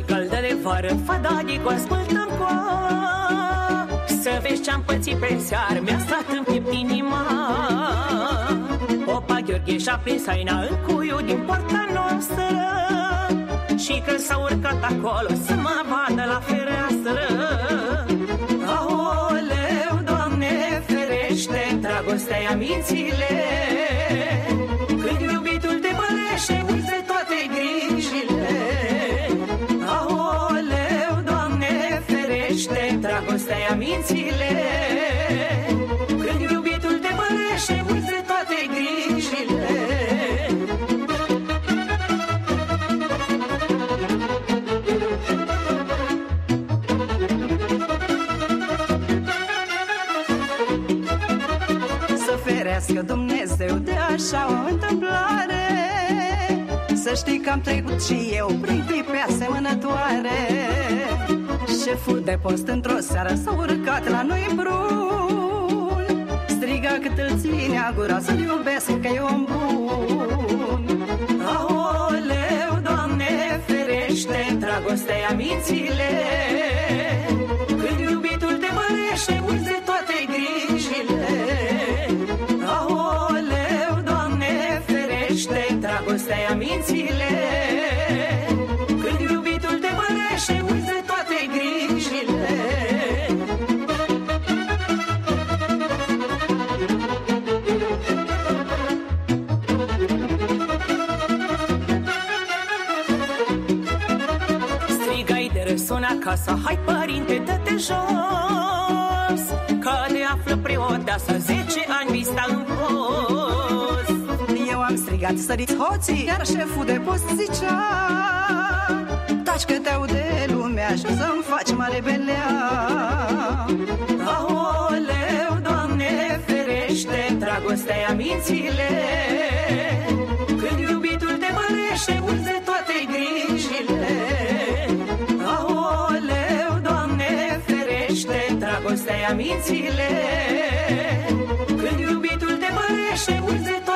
coboară fadadii cu ascultăm cu Să vezi ce-am pățit pe seară Mi-a stat în piept inima. Opa Gheorghe și-a prins aina în cuiu din poarta noastră. Și că s-a urcat acolo să mă vadă la fereastră. Aoleu, Doamne, ferește, dragostea mințile ferește, dragostea mințile. Când iubitul te părește, uite toate grijile. Să ferească Dumnezeu de așa o întâmplare. Să știi că am trecut și eu prin clipe asemănătoare Șeful de post într-o seară s-a urcat la noi în brun. Striga cât îl ținea gura să-l iubesc că e om bun. Aoleu, Doamne, ferește, dragostea mințile. Când iubitul te mărește, uite toate grijile. Aoleu, Doamne, ferește, dragostea mințile acasă. Hai părinte, dă-te jos Că ne află preoteasa Zece ani vista în post Eu am strigat, săriți hoții Iar șeful de post zicea Taci că te aude lumea Și să-mi faci mare belea. Aoleu, Doamne, ferește Dragostea mințile Când iubitul te mărește Uite Dragostea mințile Când iubitul te mărește Uite toate